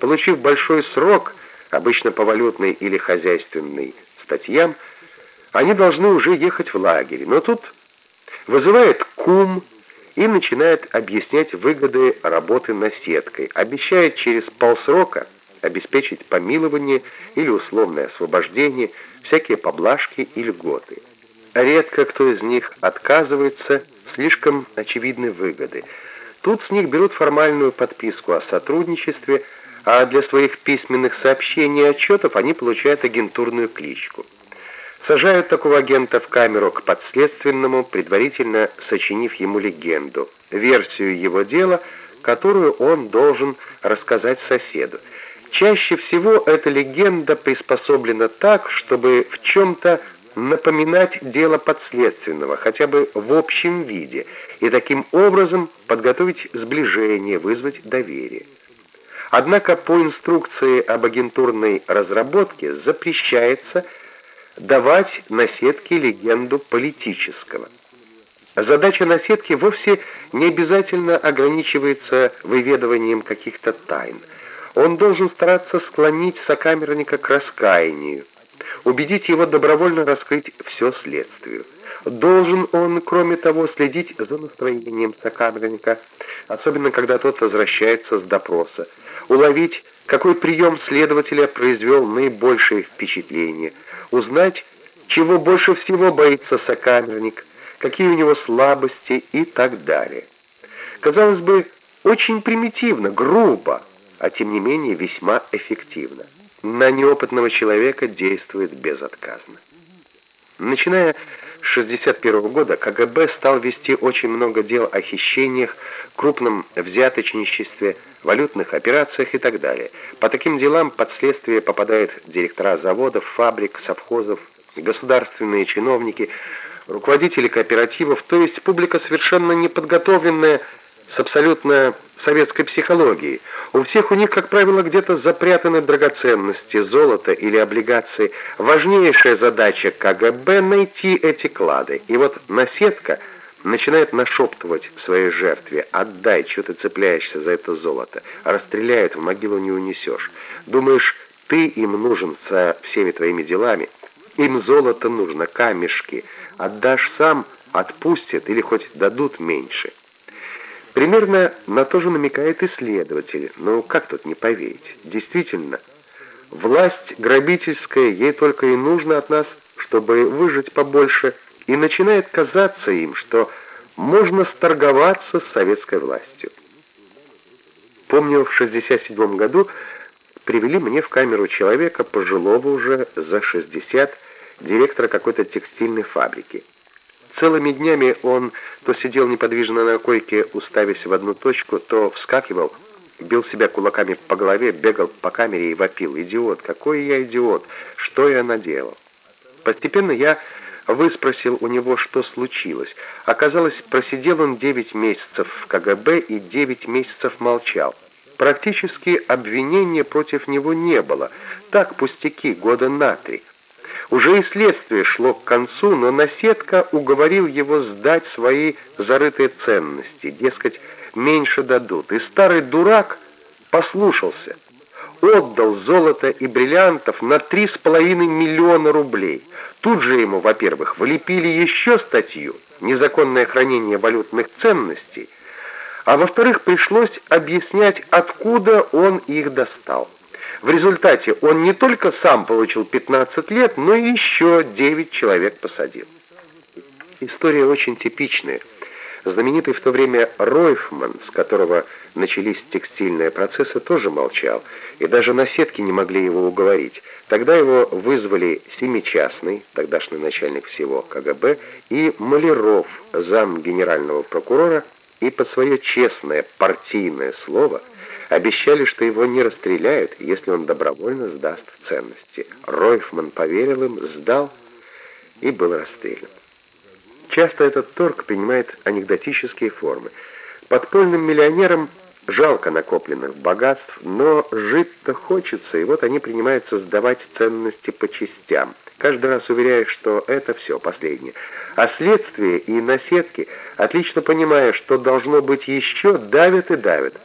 Получив большой срок, обычно по валютной или хозяйственной статьям, они должны уже ехать в лагерь. Но тут вызывает кум и начинает объяснять выгоды работы наседкой, обещает через полсрока обеспечить помилование или условное освобождение, всякие поблажки и льготы. Редко кто из них отказывается, слишком очевидны выгоды. Тут с них берут формальную подписку о сотрудничестве, а для своих письменных сообщений и отчетов они получают агентурную кличку. Сажают такого агента в камеру к подследственному, предварительно сочинив ему легенду, версию его дела, которую он должен рассказать соседу. Чаще всего эта легенда приспособлена так, чтобы в чем-то напоминать дело подследственного, хотя бы в общем виде, и таким образом подготовить сближение, вызвать доверие. Однако по инструкции об агентурной разработке запрещается давать наседке легенду политического. Задача наседки вовсе не обязательно ограничивается выведыванием каких-то тайн. Он должен стараться склонить сокамерника к раскаянию, убедить его добровольно раскрыть все следствию. Должен он, кроме того, следить за настроением сокамерника, особенно когда тот возвращается с допроса, уловить, какой прием следователя произвел наибольшее впечатление, узнать, чего больше всего боится сокамерник, какие у него слабости и так далее. Казалось бы, очень примитивно, грубо, а тем не менее весьма эффективно на неопытного человека действует безотказно. Начиная с 1961 года КГБ стал вести очень много дел о хищениях, крупном взяточничестве, валютных операциях и так далее. По таким делам под следствие попадают директора заводов, фабрик, совхозов, государственные чиновники, руководители кооперативов, то есть публика совершенно неподготовленная с абсолютно советской психологией. У всех у них, как правило, где-то запрятаны драгоценности, золото или облигации. Важнейшая задача КГБ — найти эти клады. И вот наседка начинает нашептывать своей жертве «Отдай, что ты цепляешься за это золото? Расстреляют, в могилу не унесешь. Думаешь, ты им нужен со всеми твоими делами? Им золото нужно, камешки. Отдашь сам — отпустят или хоть дадут меньше». Примерно на то же намекает исследователь. Но как тут не поверить? Действительно, власть грабительская ей только и нужно от нас, чтобы выжить побольше, и начинает казаться им, что можно сторговаться с советской властью. Помню, в 67 году привели мне в камеру человека, пожилого уже за 60, директора какой-то текстильной фабрики. Целыми днями он то сидел неподвижно на койке, уставясь в одну точку, то вскакивал, бил себя кулаками по голове, бегал по камере и вопил. «Идиот! Какой я идиот! Что я наделал?» Постепенно я выспросил у него, что случилось. Оказалось, просидел он 9 месяцев в КГБ и 9 месяцев молчал. Практически обвинения против него не было. Так, пустяки, года на три. Уже и следствие шло к концу, но наседка уговорил его сдать свои зарытые ценности, дескать, меньше дадут. И старый дурак послушался, отдал золото и бриллиантов на три с половиной миллиона рублей. Тут же ему, во-первых, влепили еще статью «Незаконное хранение валютных ценностей», а во-вторых, пришлось объяснять, откуда он их достал. В результате он не только сам получил 15 лет, но и еще 9 человек посадил. История очень типичная. Знаменитый в то время Ройфман, с которого начались текстильные процессы, тоже молчал, и даже на сетке не могли его уговорить. Тогда его вызвали Семичастный, тогдашний начальник всего КГБ, и Маляров, зам генерального прокурора, и под свое честное партийное слово – Обещали, что его не расстреляют, если он добровольно сдаст ценности. Ройфман поверил им, сдал и был расстрелян. Часто этот торг принимает анекдотические формы. Подпольным миллионерам жалко накопленных богатств, но жить-то хочется, и вот они принимаются сдавать ценности по частям, каждый раз уверяя, что это все последнее. А следствие и наседки, отлично понимая, что должно быть еще, давят и давят –